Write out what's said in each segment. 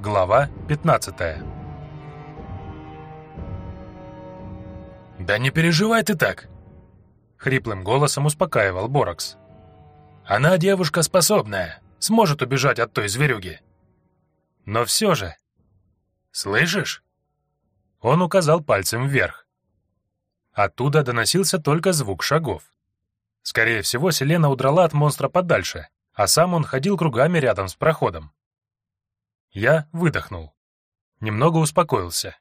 Глава 15 «Да не переживай ты так!» Хриплым голосом успокаивал Боракс. «Она девушка способная, сможет убежать от той зверюги. Но все же...» «Слышишь?» Он указал пальцем вверх. Оттуда доносился только звук шагов. Скорее всего, Селена удрала от монстра подальше, а сам он ходил кругами рядом с проходом. Я выдохнул. Немного успокоился.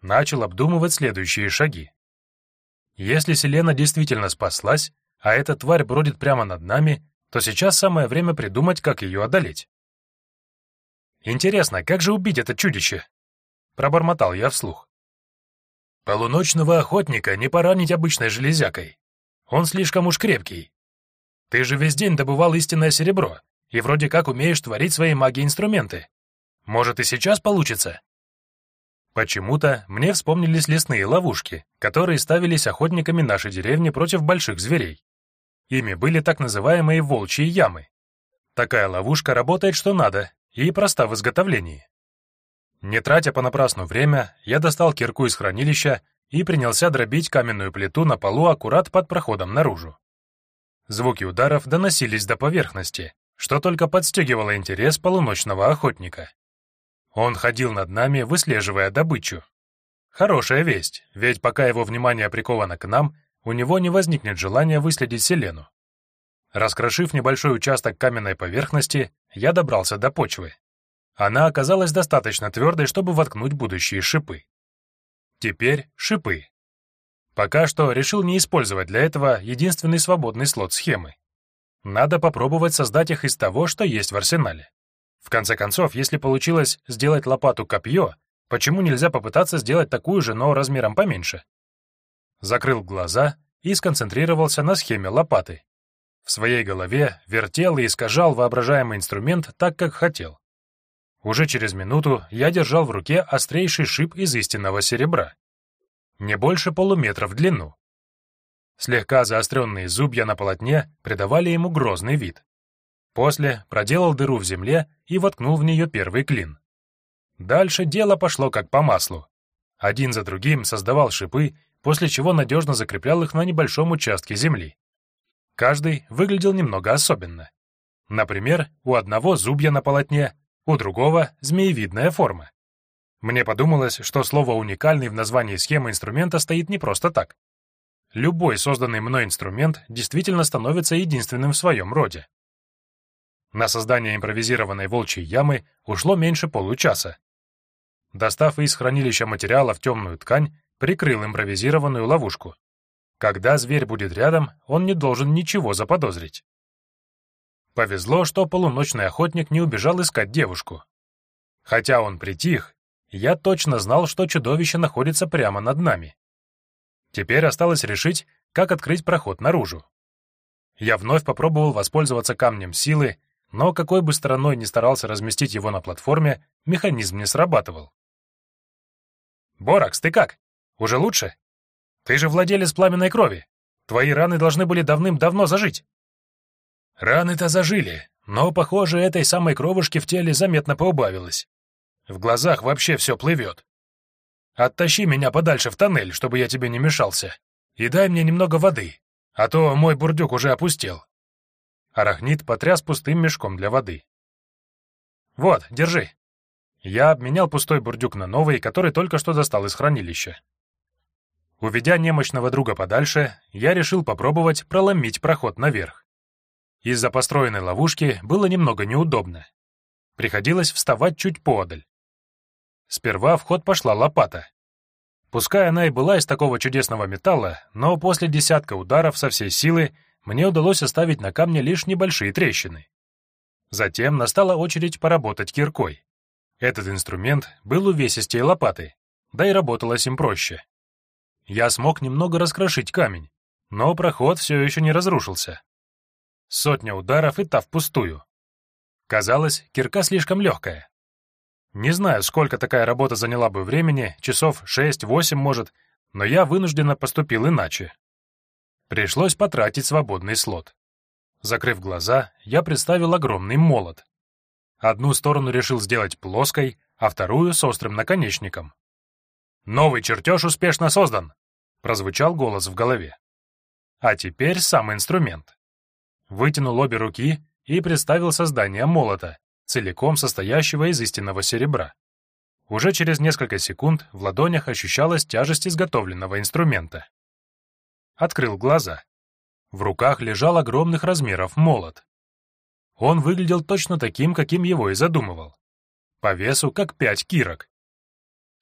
Начал обдумывать следующие шаги. Если Селена действительно спаслась, а эта тварь бродит прямо над нами, то сейчас самое время придумать, как ее одолеть. «Интересно, как же убить это чудище?» — пробормотал я вслух. «Полуночного охотника не поранить обычной железякой. Он слишком уж крепкий. Ты же весь день добывал истинное серебро и вроде как умеешь творить свои маги-инструменты. Может, и сейчас получится?» Почему-то мне вспомнились лесные ловушки, которые ставились охотниками нашей деревни против больших зверей. Ими были так называемые волчьи ямы. Такая ловушка работает что надо и проста в изготовлении. Не тратя понапрасну время, я достал кирку из хранилища и принялся дробить каменную плиту на полу аккурат под проходом наружу. Звуки ударов доносились до поверхности, что только подстегивало интерес полуночного охотника. Он ходил над нами, выслеживая добычу. Хорошая весть, ведь пока его внимание приковано к нам, у него не возникнет желания выследить Селену. Раскрошив небольшой участок каменной поверхности, я добрался до почвы. Она оказалась достаточно твердой, чтобы воткнуть будущие шипы. Теперь шипы. Пока что решил не использовать для этого единственный свободный слот схемы. Надо попробовать создать их из того, что есть в арсенале. В конце концов, если получилось сделать лопату-копье, почему нельзя попытаться сделать такую же, но размером поменьше? Закрыл глаза и сконцентрировался на схеме лопаты. В своей голове вертел и искажал воображаемый инструмент так, как хотел. Уже через минуту я держал в руке острейший шип из истинного серебра. Не больше полуметра в длину. Слегка заостренные зубья на полотне придавали ему грозный вид. После проделал дыру в земле и воткнул в нее первый клин. Дальше дело пошло как по маслу. Один за другим создавал шипы, после чего надежно закреплял их на небольшом участке земли. Каждый выглядел немного особенно. Например, у одного зубья на полотне, у другого — змеевидная форма. Мне подумалось, что слово «уникальный» в названии схемы инструмента стоит не просто так. Любой созданный мной инструмент действительно становится единственным в своем роде. На создание импровизированной волчьей ямы ушло меньше получаса. Достав из хранилища материалов темную ткань, прикрыл импровизированную ловушку. Когда зверь будет рядом, он не должен ничего заподозрить. Повезло, что полуночный охотник не убежал искать девушку. Хотя он притих, я точно знал, что чудовище находится прямо над нами. Теперь осталось решить, как открыть проход наружу. Я вновь попробовал воспользоваться камнем силы, но какой бы стороной ни старался разместить его на платформе, механизм не срабатывал. «Боракс, ты как? Уже лучше? Ты же владелец пламенной крови. Твои раны должны были давным-давно зажить». «Раны-то зажили, но, похоже, этой самой кровушки в теле заметно поубавилось. В глазах вообще все плывет. Оттащи меня подальше в тоннель, чтобы я тебе не мешался, и дай мне немного воды, а то мой бурдюк уже опустел». Арахнит потряс пустым мешком для воды. «Вот, держи». Я обменял пустой бурдюк на новый, который только что достал из хранилища. Уведя немощного друга подальше, я решил попробовать проломить проход наверх. Из-за построенной ловушки было немного неудобно. Приходилось вставать чуть подаль. Сперва в ход пошла лопата. Пускай она и была из такого чудесного металла, но после десятка ударов со всей силы мне удалось оставить на камне лишь небольшие трещины. Затем настала очередь поработать киркой. Этот инструмент был увесистее лопаты, да и работалось им проще. Я смог немного раскрошить камень, но проход все еще не разрушился. Сотня ударов и та впустую. Казалось, кирка слишком легкая. Не знаю, сколько такая работа заняла бы времени, часов 6-8, может, но я вынужденно поступил иначе. Пришлось потратить свободный слот. Закрыв глаза, я представил огромный молот. Одну сторону решил сделать плоской, а вторую — с острым наконечником. «Новый чертеж успешно создан!» — прозвучал голос в голове. А теперь сам инструмент. Вытянул обе руки и представил создание молота, целиком состоящего из истинного серебра. Уже через несколько секунд в ладонях ощущалась тяжесть изготовленного инструмента. Открыл глаза. В руках лежал огромных размеров молот. Он выглядел точно таким, каким его и задумывал. По весу, как пять кирок.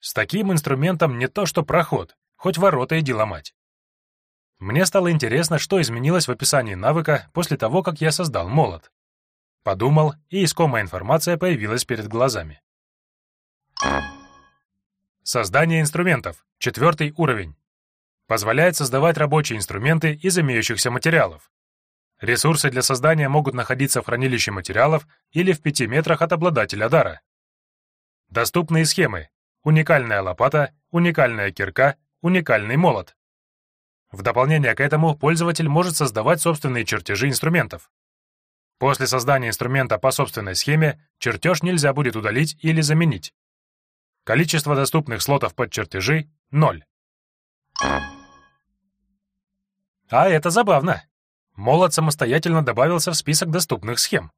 С таким инструментом не то что проход, хоть ворота иди ломать. Мне стало интересно, что изменилось в описании навыка после того, как я создал молот. Подумал, и искомая информация появилась перед глазами. Создание инструментов. Четвертый уровень. Позволяет создавать рабочие инструменты из имеющихся материалов. Ресурсы для создания могут находиться в хранилище материалов или в пяти метрах от обладателя дара. Доступные схемы. Уникальная лопата, уникальная кирка, уникальный молот. В дополнение к этому пользователь может создавать собственные чертежи инструментов. После создания инструмента по собственной схеме чертеж нельзя будет удалить или заменить. Количество доступных слотов под чертежи — ноль. А это забавно. Молот самостоятельно добавился в список доступных схем.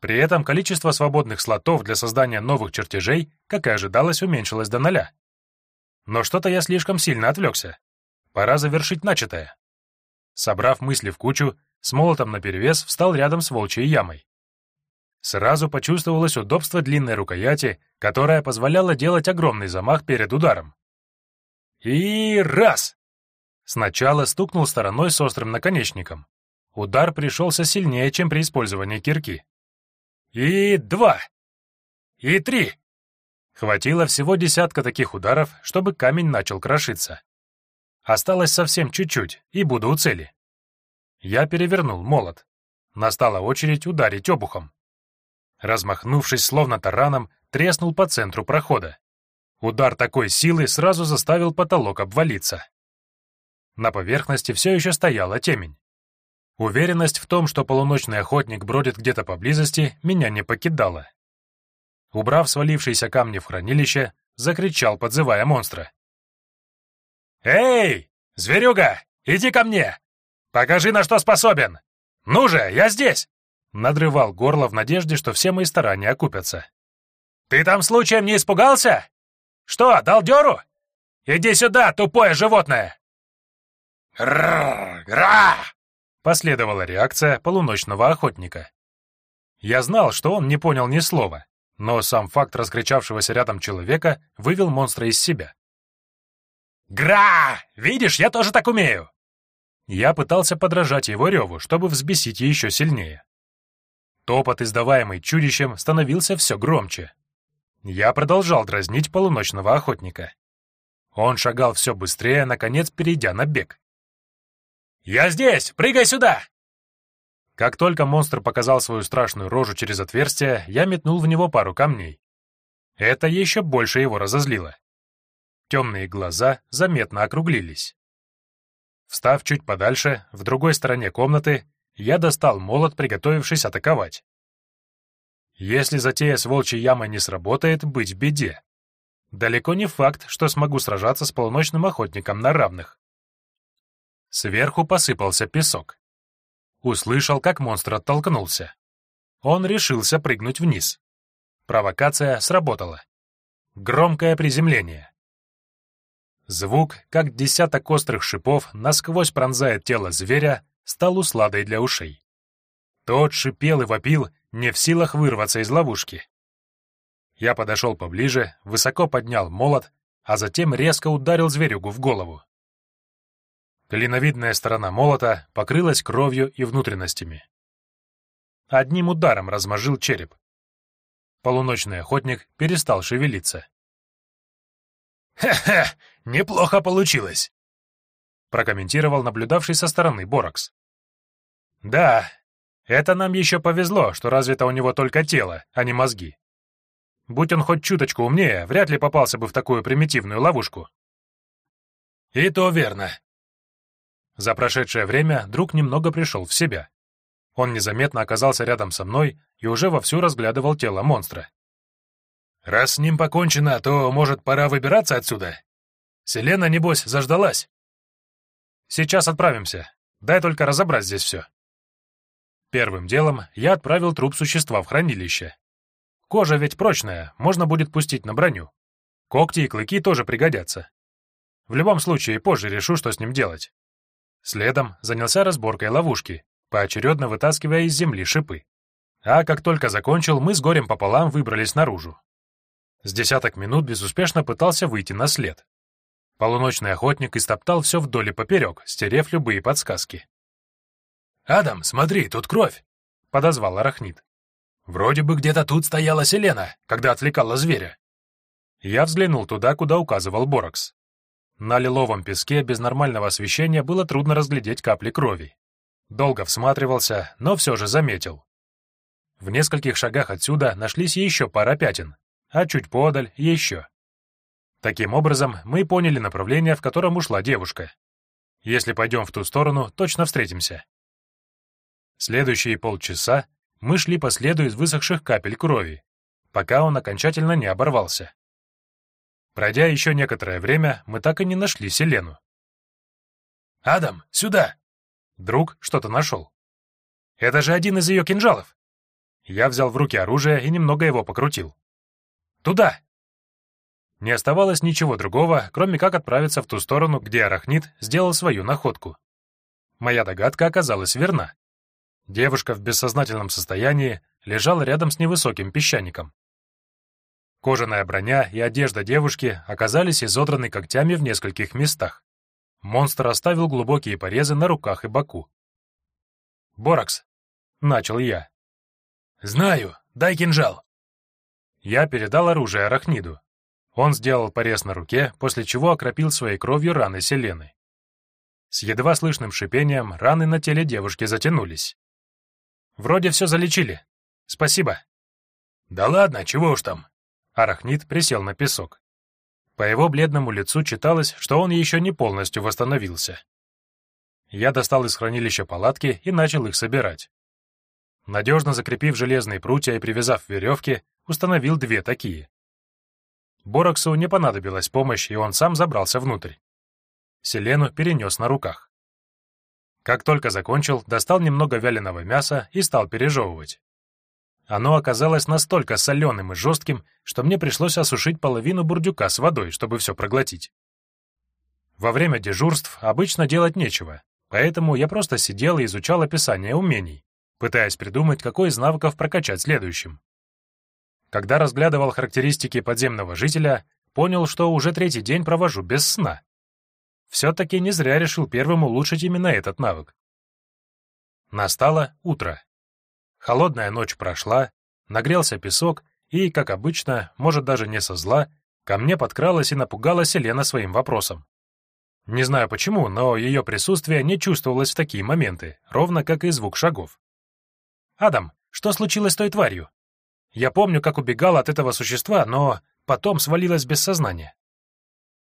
При этом количество свободных слотов для создания новых чертежей, как и ожидалось, уменьшилось до ноля. Но что-то я слишком сильно отвлекся. Пора завершить начатое. Собрав мысли в кучу, с молотом наперевес встал рядом с волчьей ямой. Сразу почувствовалось удобство длинной рукояти, которая позволяла делать огромный замах перед ударом. И раз! Сначала стукнул стороной с острым наконечником. Удар пришелся сильнее, чем при использовании кирки. И два! И три! Хватило всего десятка таких ударов, чтобы камень начал крошиться. Осталось совсем чуть-чуть, и буду у цели. Я перевернул молот. Настала очередь ударить обухом размахнувшись словно тараном, треснул по центру прохода. Удар такой силы сразу заставил потолок обвалиться. На поверхности все еще стояла темень. Уверенность в том, что полуночный охотник бродит где-то поблизости, меня не покидала. Убрав свалившиеся камни в хранилище, закричал, подзывая монстра. «Эй, зверюга, иди ко мне! Покажи, на что способен! Ну же, я здесь!» Надрывал горло в надежде, что все мои старания окупятся. «Ты там случаем не испугался? Что, дал дёру? Иди сюда, тупое животное!» «Ра!» — последовала реакция полуночного охотника. Я знал, что он не понял ни слова, но сам факт раскричавшегося рядом человека вывел монстра из себя. «Гра! Видишь, я тоже так умею!» Я пытался подражать его реву, чтобы взбесить еще сильнее. Топот, издаваемый чудищем, становился все громче. Я продолжал дразнить полуночного охотника. Он шагал все быстрее, наконец перейдя на бег. «Я здесь! Прыгай сюда!» Как только монстр показал свою страшную рожу через отверстие, я метнул в него пару камней. Это еще больше его разозлило. Темные глаза заметно округлились. Встав чуть подальше, в другой стороне комнаты, я достал молот, приготовившись атаковать. Если затея с волчьей ямой не сработает, быть беде. Далеко не факт, что смогу сражаться с полуночным охотником на равных. Сверху посыпался песок. Услышал, как монстр оттолкнулся. Он решился прыгнуть вниз. Провокация сработала. Громкое приземление. Звук, как десяток острых шипов, насквозь пронзает тело зверя, стал усладой для ушей. Тот шипел и вопил, не в силах вырваться из ловушки. Я подошел поближе, высоко поднял молот, а затем резко ударил зверюгу в голову. Клиновидная сторона молота покрылась кровью и внутренностями. Одним ударом размажил череп. Полуночный охотник перестал шевелиться. «Хе-хе, неплохо получилось!» прокомментировал наблюдавший со стороны Боракс. «Да, это нам еще повезло, что развито у него только тело, а не мозги. Будь он хоть чуточку умнее, вряд ли попался бы в такую примитивную ловушку». «И то верно». За прошедшее время друг немного пришел в себя. Он незаметно оказался рядом со мной и уже вовсю разглядывал тело монстра. «Раз с ним покончено, то, может, пора выбираться отсюда? Селена, небось, заждалась?» «Сейчас отправимся. Дай только разобрать здесь все». Первым делом я отправил труп существа в хранилище. Кожа ведь прочная, можно будет пустить на броню. Когти и клыки тоже пригодятся. В любом случае, позже решу, что с ним делать. Следом занялся разборкой ловушки, поочередно вытаскивая из земли шипы. А как только закончил, мы с горем пополам выбрались наружу. С десяток минут безуспешно пытался выйти на след. Полуночный охотник истоптал все вдоль и поперек, стерев любые подсказки. «Адам, смотри, тут кровь!» — подозвал Арахнит. «Вроде бы где-то тут стояла Селена, когда отвлекала зверя». Я взглянул туда, куда указывал Боракс. На лиловом песке без нормального освещения было трудно разглядеть капли крови. Долго всматривался, но все же заметил. В нескольких шагах отсюда нашлись еще пара пятен, а чуть подаль — еще. Таким образом, мы поняли направление, в котором ушла девушка. Если пойдем в ту сторону, точно встретимся. Следующие полчаса мы шли по следу из высохших капель крови, пока он окончательно не оборвался. Пройдя еще некоторое время, мы так и не нашли Селену. «Адам, сюда!» Друг что-то нашел. «Это же один из ее кинжалов!» Я взял в руки оружие и немного его покрутил. Туда!» Не оставалось ничего другого, кроме как отправиться в ту сторону, где арахнит сделал свою находку. Моя догадка оказалась верна. Девушка в бессознательном состоянии лежала рядом с невысоким песчаником. Кожаная броня и одежда девушки оказались изодраны когтями в нескольких местах. Монстр оставил глубокие порезы на руках и боку. «Боракс!» — начал я. «Знаю, дай кинжал!» Я передал оружие Арахниду. Он сделал порез на руке, после чего окропил своей кровью раны Селены. С едва слышным шипением раны на теле девушки затянулись. «Вроде все залечили. Спасибо». «Да ладно, чего уж там». Арахнид присел на песок. По его бледному лицу читалось, что он еще не полностью восстановился. Я достал из хранилища палатки и начал их собирать. Надежно закрепив железные прутья и привязав веревки, установил две такие. Бороксу не понадобилась помощь, и он сам забрался внутрь. Селену перенес на руках. Как только закончил, достал немного вяленого мяса и стал пережевывать. Оно оказалось настолько соленым и жестким, что мне пришлось осушить половину бурдюка с водой, чтобы все проглотить. Во время дежурств обычно делать нечего, поэтому я просто сидел и изучал описание умений, пытаясь придумать, какой из навыков прокачать следующим. Когда разглядывал характеристики подземного жителя, понял, что уже третий день провожу без сна. Все-таки не зря решил первым улучшить именно этот навык. Настало утро. Холодная ночь прошла, нагрелся песок, и, как обычно, может даже не со зла, ко мне подкралась и напугала Селена своим вопросом. Не знаю почему, но ее присутствие не чувствовалось в такие моменты, ровно как и звук шагов. «Адам, что случилось с той тварью?» Я помню, как убегала от этого существа, но потом свалилась без сознания.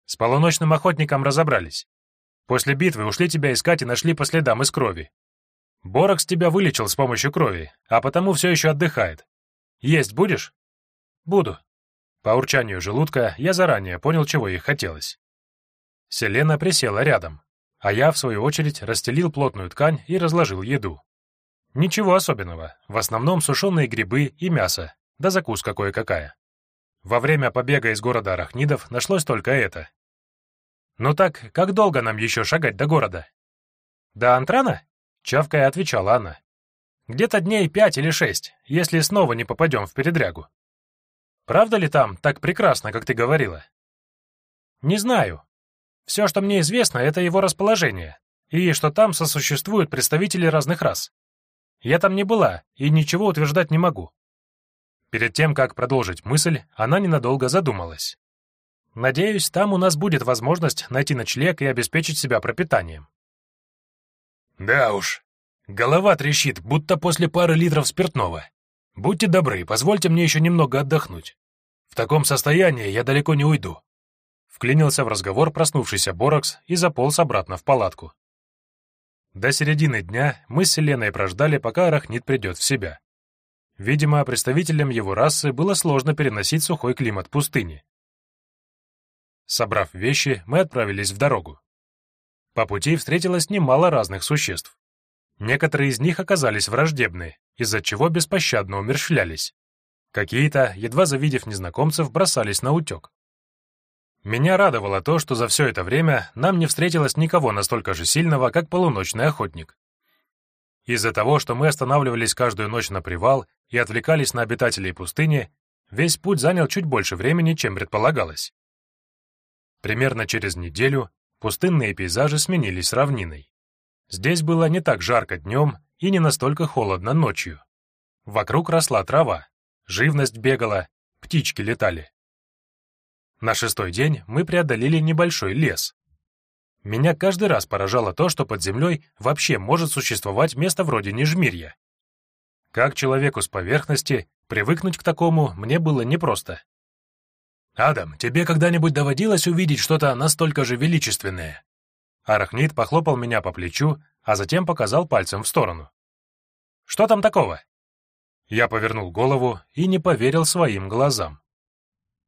С полуночным охотником разобрались. После битвы ушли тебя искать и нашли по следам из крови. Борокс тебя вылечил с помощью крови, а потому все еще отдыхает. Есть будешь? Буду. По урчанию желудка я заранее понял, чего ей хотелось. Селена присела рядом, а я, в свою очередь, расстелил плотную ткань и разложил еду. Ничего особенного, в основном сушеные грибы и мясо, да закуска кое-какая. Во время побега из города Арахнидов нашлось только это. «Ну так, как долго нам еще шагать до города?» «До Антрана?» — чавкая отвечала она. «Где-то дней пять или шесть, если снова не попадем в передрягу. Правда ли там так прекрасно, как ты говорила?» «Не знаю. Все, что мне известно, это его расположение, и что там сосуществуют представители разных рас. Я там не была и ничего утверждать не могу. Перед тем, как продолжить мысль, она ненадолго задумалась. Надеюсь, там у нас будет возможность найти ночлег и обеспечить себя пропитанием. Да уж, голова трещит, будто после пары литров спиртного. Будьте добры, позвольте мне еще немного отдохнуть. В таком состоянии я далеко не уйду. Вклинился в разговор проснувшийся Боракс и заполз обратно в палатку. До середины дня мы с Селеной прождали, пока Арахнит придет в себя. Видимо, представителям его расы было сложно переносить сухой климат пустыни. Собрав вещи, мы отправились в дорогу. По пути встретилось немало разных существ. Некоторые из них оказались враждебны, из-за чего беспощадно умерщвлялись. Какие-то, едва завидев незнакомцев, бросались на утек. Меня радовало то, что за все это время нам не встретилось никого настолько же сильного, как полуночный охотник. Из-за того, что мы останавливались каждую ночь на привал и отвлекались на обитателей пустыни, весь путь занял чуть больше времени, чем предполагалось. Примерно через неделю пустынные пейзажи сменились равниной. Здесь было не так жарко днем и не настолько холодно ночью. Вокруг росла трава, живность бегала, птички летали. На шестой день мы преодолели небольшой лес. Меня каждый раз поражало то, что под землей вообще может существовать место вроде Нижмирья. Как человеку с поверхности, привыкнуть к такому мне было непросто. «Адам, тебе когда-нибудь доводилось увидеть что-то настолько же величественное?» Арахнит похлопал меня по плечу, а затем показал пальцем в сторону. «Что там такого?» Я повернул голову и не поверил своим глазам.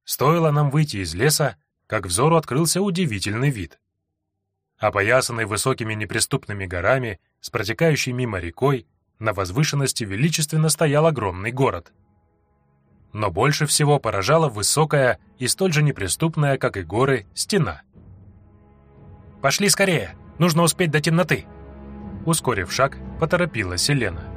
Стоило нам выйти из леса, как взору открылся удивительный вид. Опоясанный высокими неприступными горами, с протекающей мимо рекой, на возвышенности величественно стоял огромный город — но больше всего поражала высокая и столь же неприступная, как и горы, стена. «Пошли скорее! Нужно успеть до темноты!» Ускорив шаг, поторопила Селена.